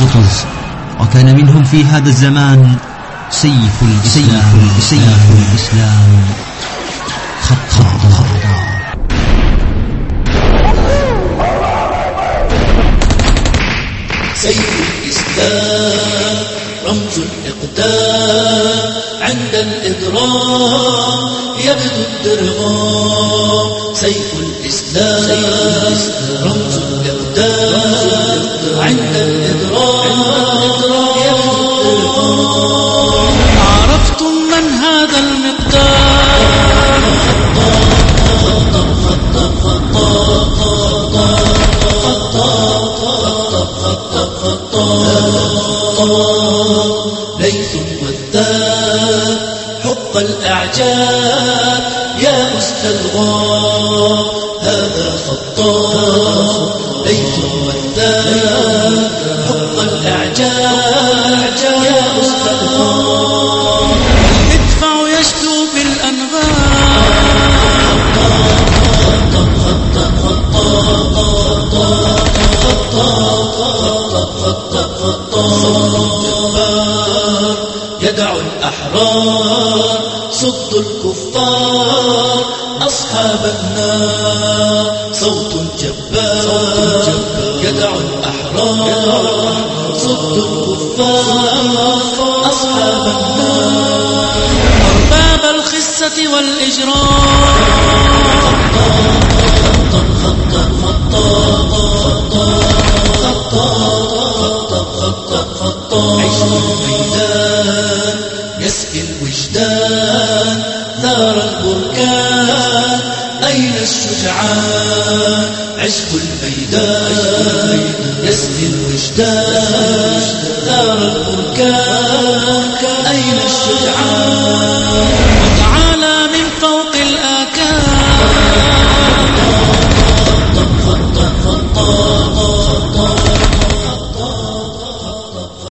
قطز وكان منهم في هذا الزمان سيف الإسلام سيف الإسلام. خطا سيف الإسلام رمز الإقدام عند الإضرام يبدو الدرغام سيف الإسلام رمز عرفتم من هذا المقدار؟ ليث والذاب حق الأعجاب يا مستلغى هذا خطاب. ليث والذاب بالأنغام يدع الأحرار صد الكفار أصحاب النار صوت جبار يدع الأحرار صد الكفار أصحاب النار أرباب الخسة والإجرام عيش الميدان يسقي الوجدان ثار البركان أين الشجعان عشق الميدان يسقي الوجدان ثار البركان أين الشجعان